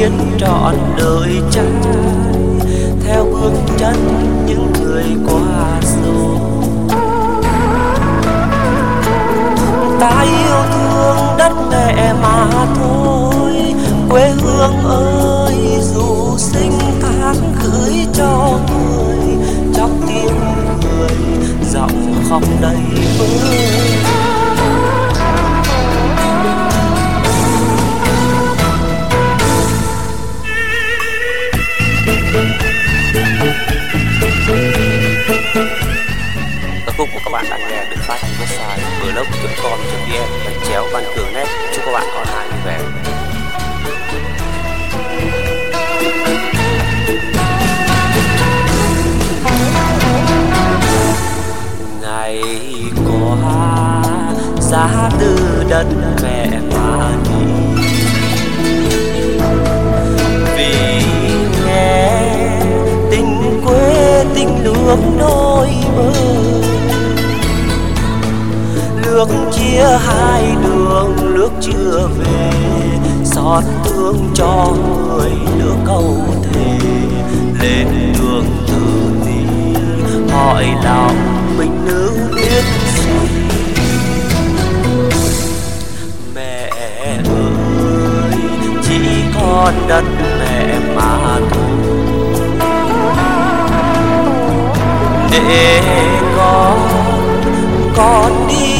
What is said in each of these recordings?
biến trọn đời trắng theo bước chân những người qua rồi ta yêu thương đất mẹ mà thôi. Quê hương ơi, dù sinh tháng gửi cho người trong tim người giọng không đầy vơi. bạn bè được phát trên website blog.com.vn và chéo ban cường nét, chúc các bạn có hai vui vẻ ngày qua giá từ đất mẹ mà đi. Vì nghe tình quê tình nước đôi bờ nước chia hai đường, nước chưa về. Xót thương cho người nửa câu thề. Lên đường từ đi hỏi lòng mình nữ biết gì? Mẹ ơi, chỉ con đất mẹ mà thôi. Để con con đi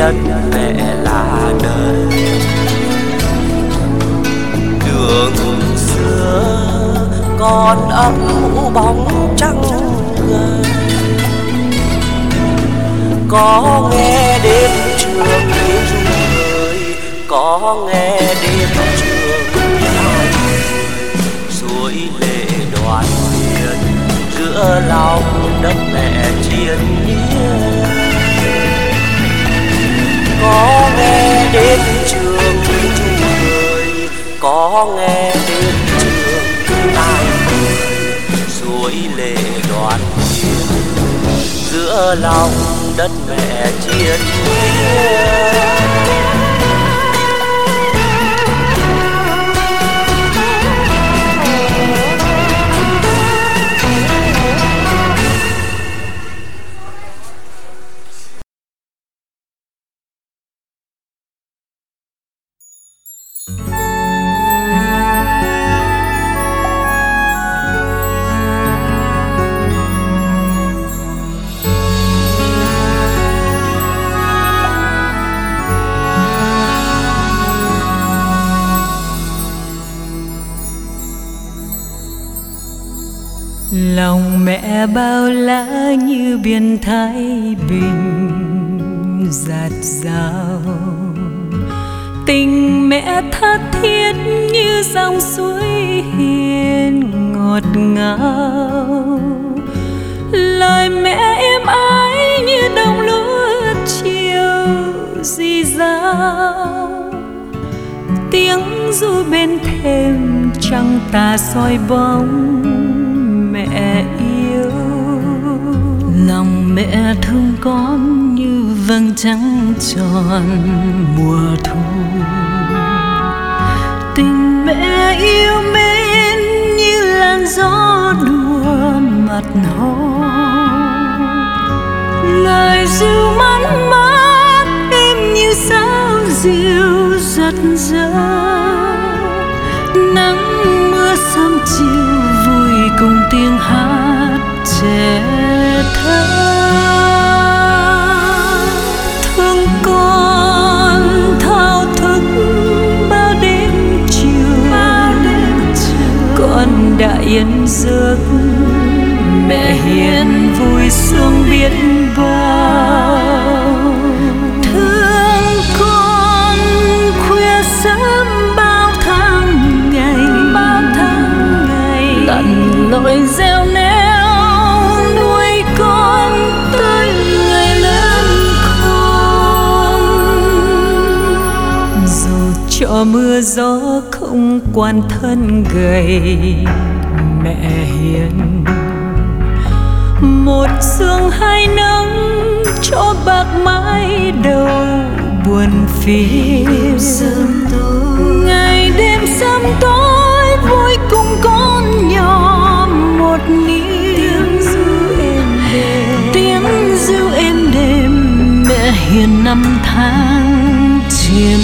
đất mẹ là đời. Đường xưa còn ấp mũ bóng trắng người. Có nghe đêm trường người, có nghe đêm trường suối lệ đoàn thuyền giữa lòng đất mẹ chiến miên có nghe đến trường người có nghe đến trường ai suối lệ đoàn viên giữa lòng đất mẹ chiến lòng mẹ bao la như biển thái bình giạt rào. Tình mẹ tha thiết như dòng suối hiền ngọt ngào. Lời mẹ êm ái như đồng lúa chiều rì dào, tiếng ru bên thềm trăng tà soi bóng mẹ thương con như vầng trăng tròn mùa thu. Tình mẹ yêu mến như làn gió đùa mặt hồ. Lời ru mắn mát êm như sao diêu giật giật. Nắng mưa sớm chiều vui cùng tiếng hát trẻ thơ. Yên giấc mẹ hiền vui sướng biết bao. Thương con khuya sớm bao tháng ngày, bao tháng ngày. Lặn lội gieo neo nuôi con tới ngày lớn khôn. Dù cho mưa gió không quan thân gầy mẹ hiền. Một sương hai nắng cho bạc mái đầu buồn phiền. Ngày đêm sớm tối vui cùng con nhỏ một niềm tiếng ru êm đềm. Mẹ hiền năm tháng triền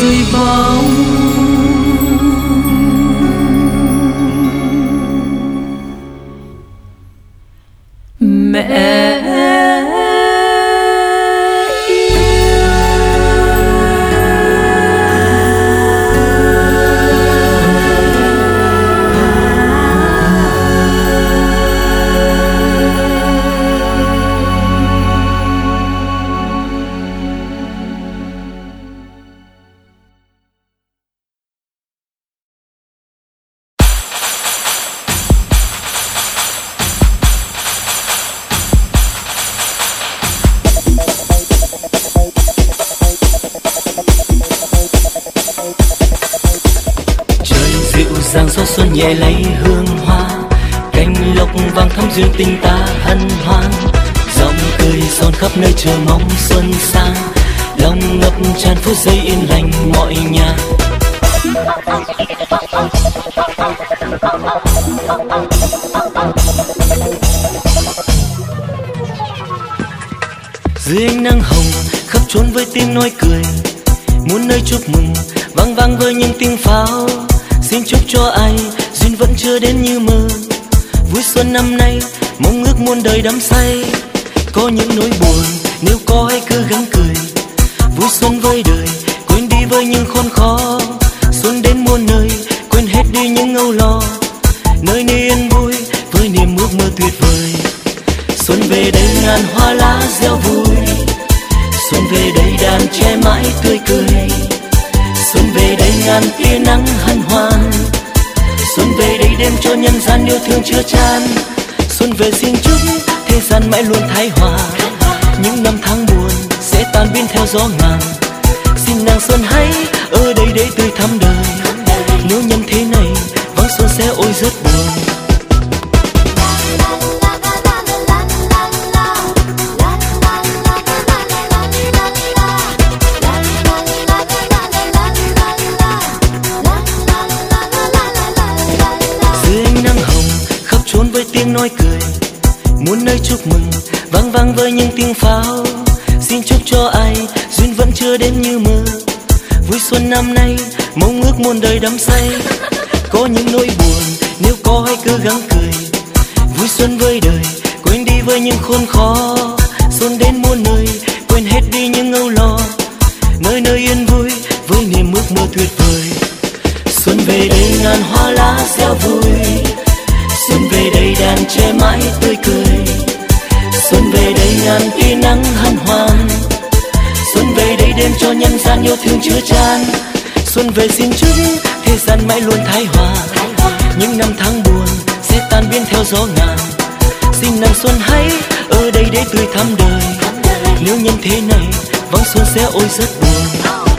vui về dưới ánh nắng hồng khắp trốn với tiếng nói cười. Muốn nơi chúc mừng, vang vang với những tiếng pháo. Xin chúc cho ai, duyên vẫn chưa đến như mơ. Vui xuân năm nay, mong ước muôn đời đắm say. Có những nỗi buồn, nếu có hãy cứ gắng cười. Vui xuân với đời, quên đi với những khốn khó muôn nơi, quên hết đi những âu lo. Nơi nơi yên vui, với niềm ước mơ tuyệt vời. Xuân về đây ngàn hoa lá reo vui. Xuân về đây đàn che mãi tươi cười. Xuân về đây ngàn tia nắng hân hoan. Xuân về đây đêm cho nhân gian yêu thương chứa chan. Xuân về xin chúc thế gian mãi luôn thái hòa. Những năm tháng buồn sẽ tan biến theo gió ngàn. Xin nàng xuân hãy ở đây để tươi thắm đời nếu nhân thế này vắng xuân sẽ ôi rất buồn. Muôn đời đắm say. Có những nỗi buồn, nếu có hãy cứ gắng cười. Vui xuân với đời, quên đi với những khốn khó. Sẽ theo gió ngàn. Xin nàng xuân hãy ở đây để tươi thắm đời. Nếu nhân thế này, vắng xuân sẽ ôi rất buồn.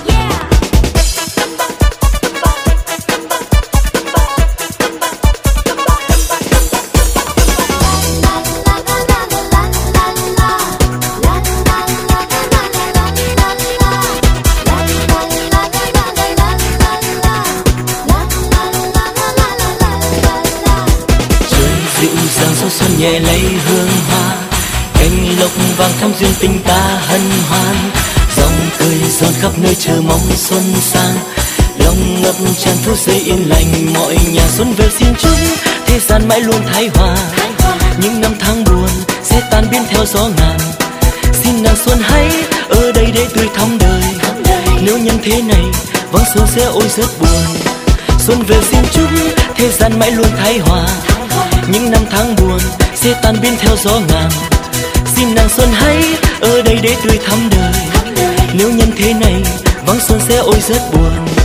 Nhẹ lấy hương hoa. Cánh lộc vàng thắm duyên tình ta hân hoan. Dòng cười giòn khắp nơi chờ mong xuân sang. Lòng ngập tràn phút giây yên lành, mọi nhà xuân về xin chúc. Thế gian mãi luôn thái hòa. Những năm tháng buồn sẽ tan biến theo gió ngàn. Xin nàng xuân hãy ở đây để tươi thắm đời. Nếu nhân thế này, vắng xuân sẽ ôi rất buồn. Xuân về xin chúc, thế gian mãi luôn thái hòa. Những năm tháng buồn sẽ tan biến theo gió ngàn. Xin nàng xuân hãy ở đây để tươi thắm đời. Nếu nhân thế này vắng xuân sẽ ôi rất buồn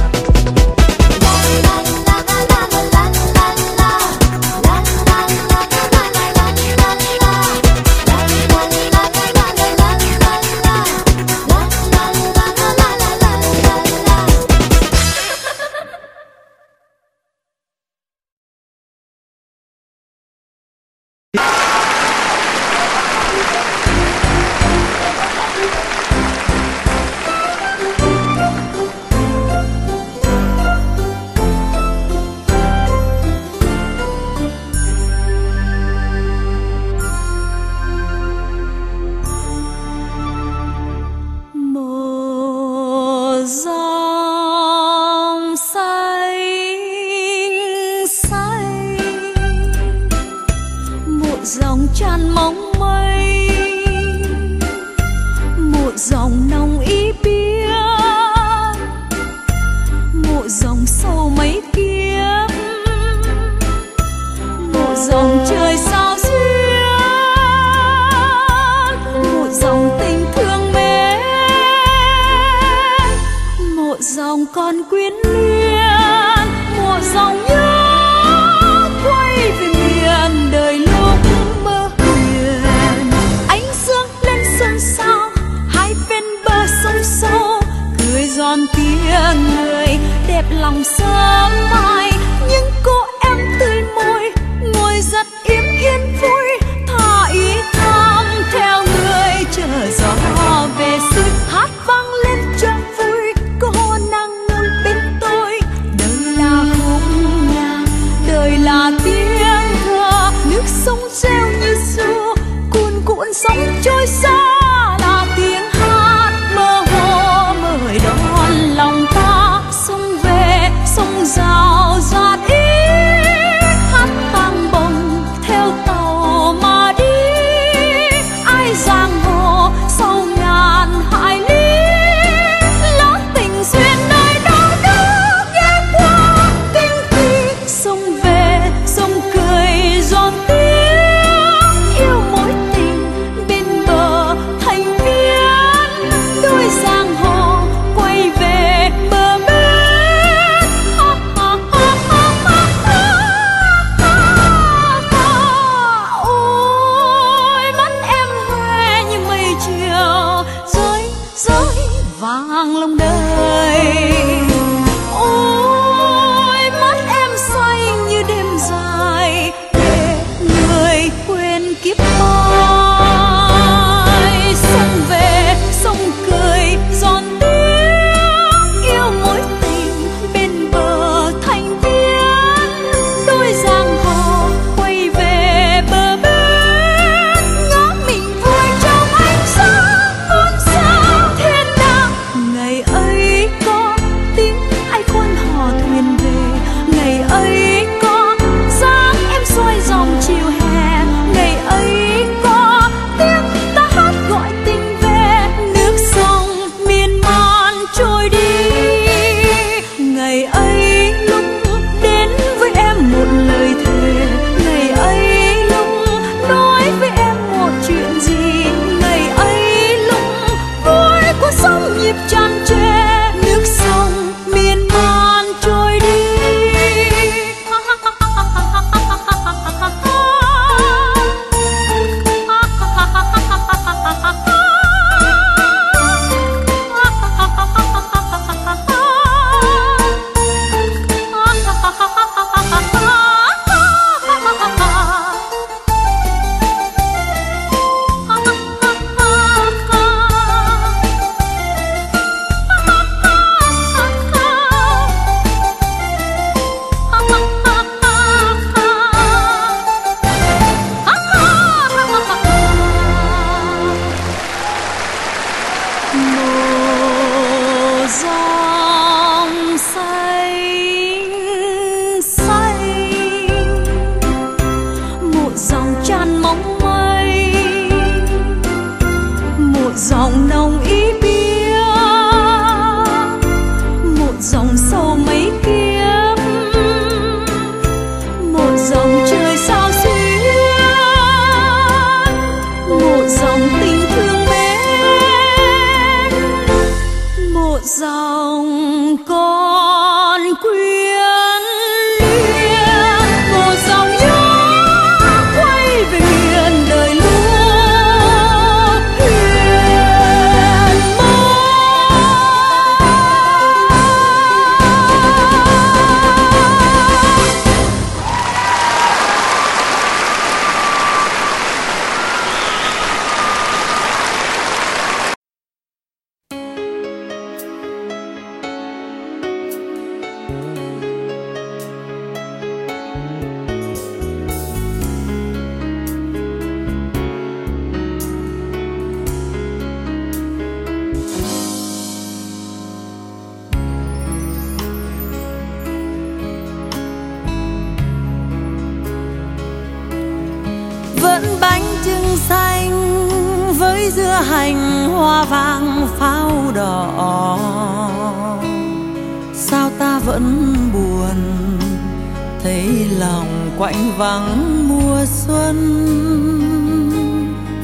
quạnh vắng mùa xuân.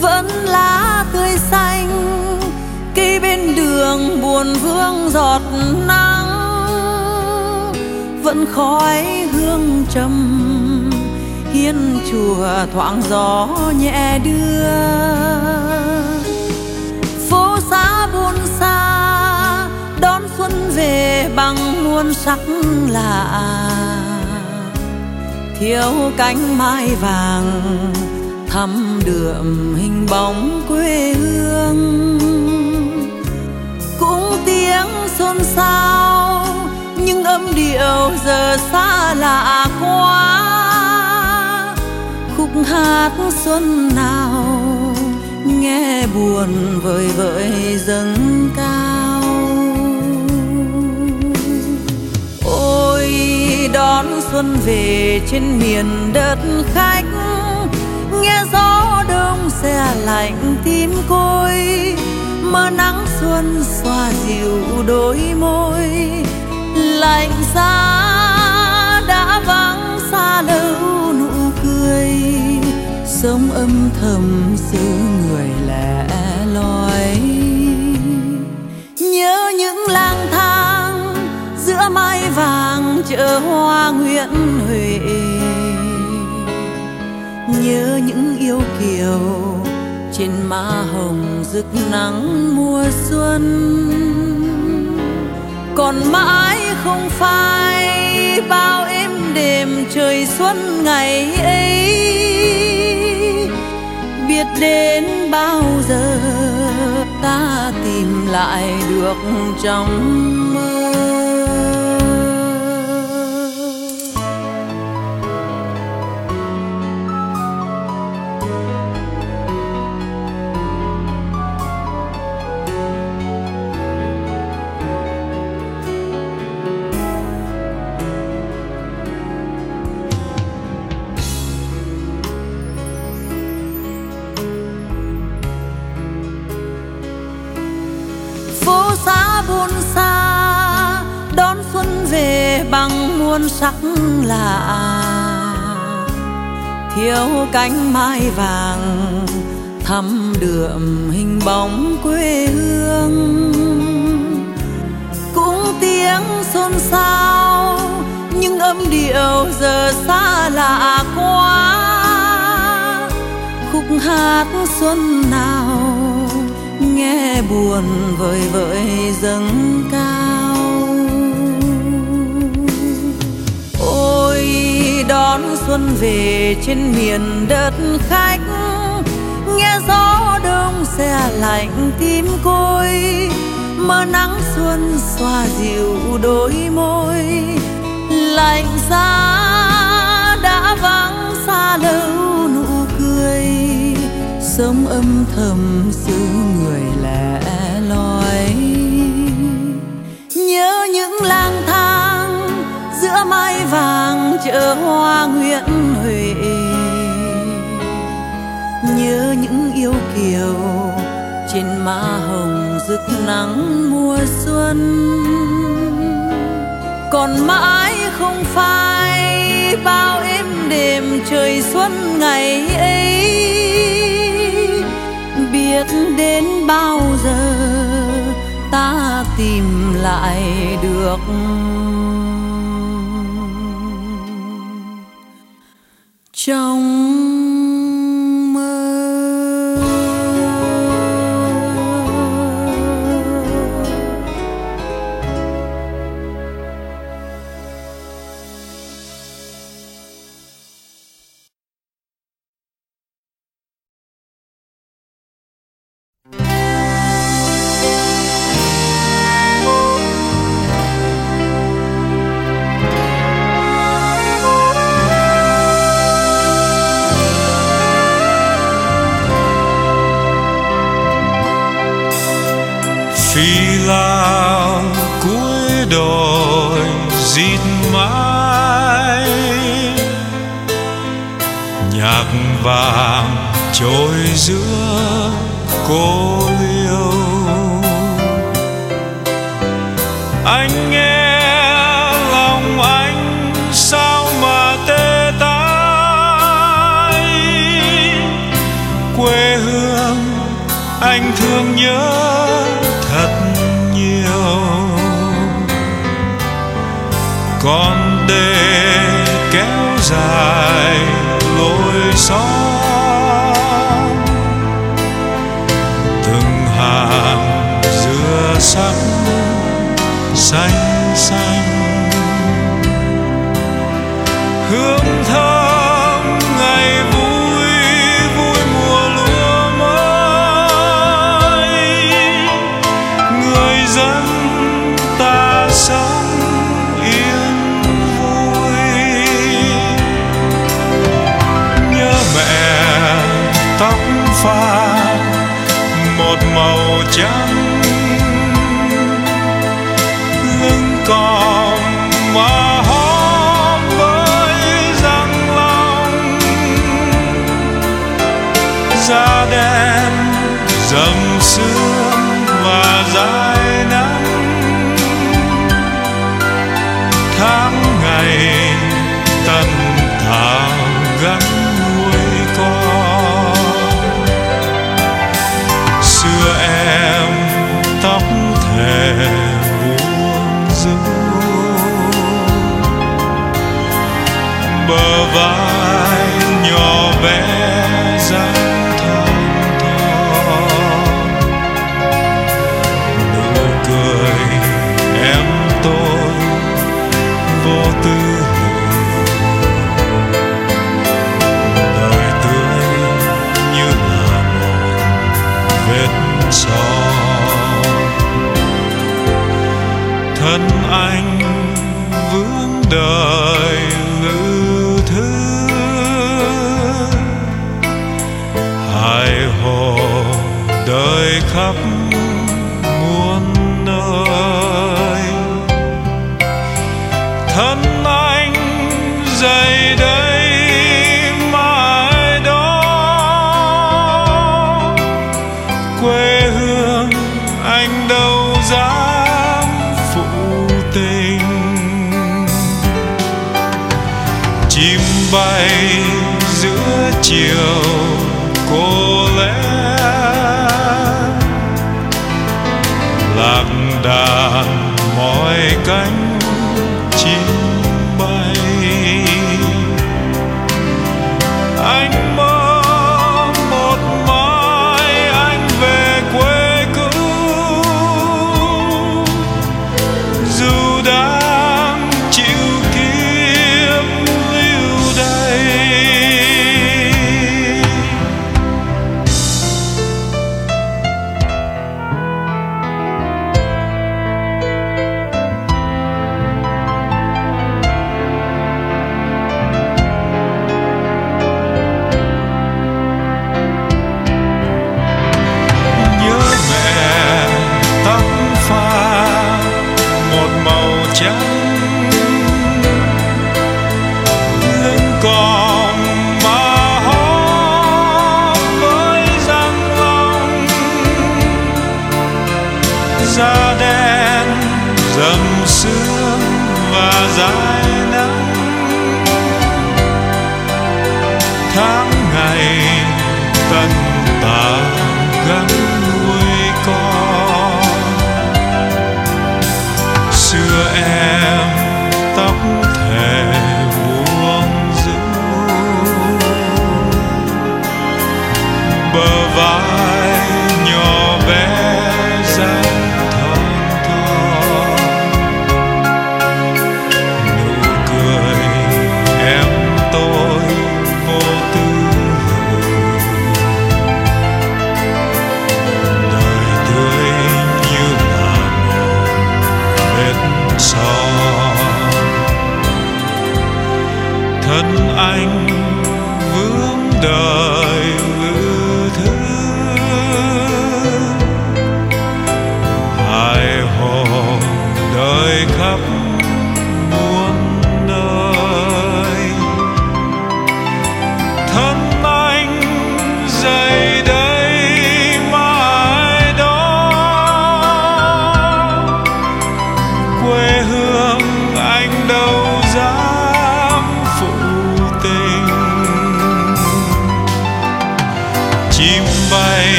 Vẫn lá tươi xanh khi bên đường buồn vương giọt nắng. Vẫn khói hương trầm, hiên chùa thoảng gió nhẹ đưa. Phố xá buôn xa, đón xuân về bằng muôn sắc lạ thiếu cánh mai vàng thăm đượm hình bóng quê hương. Cũng tiếng xôn xao, nhưng âm điệu giờ xa lạ quá. Khúc hát xuân nào nghe buồn vời vợi dâng cao. Ôi, đón xuân về trên miền đất khách. Nghe gió đông xe lạnh tim côi mơ nắng xuân xoa dịu đôi môi. Lạnh giá đã vắng xa lâu nụ cười sống âm thầm xứ người lẻ loi. Nhớ những lang thang giữa mai vàng chợ hoa nguyễn huệ. Nhớ những yêu kiều trên má hồng rực nắng mùa xuân. Còn mãi không phai bao êm đềm trời xuân ngày ấy. Biết đến bao giờ ta tìm lại được trong mơ. Muôn sắc lạ. Thiếu cánh mai vàng, thắm đượm hình bóng quê hương. Cũng tiếng xôn xao, nhưng âm điệu giờ xa lạ quá. Khúc hát xuân nào, nghe buồn vời vợi dâng cao. Đón xuân về trên miền đất khách. Nghe gió đông xe lạnh tim côi mơ nắng xuân xoa dịu đôi môi. Lạnh giá đã vắng xa lâu nụ cười sống âm thầm xứ người lẻ loi. Nhớ những lang thang giữa mai vàng chợ hoa nguyễn huệ. Nhớ những yêu kiều trên má hồng rực nắng mùa xuân. Còn mãi không phai bao êm đềm trời xuân ngày ấy. Biết đến bao giờ ta tìm lại được. Trong vàng trôi giữa cô liêu. Anh nghe lòng anh sao mà tê tái? Quê hương anh thương nhớ thật nhiều. Con đê John. Giữa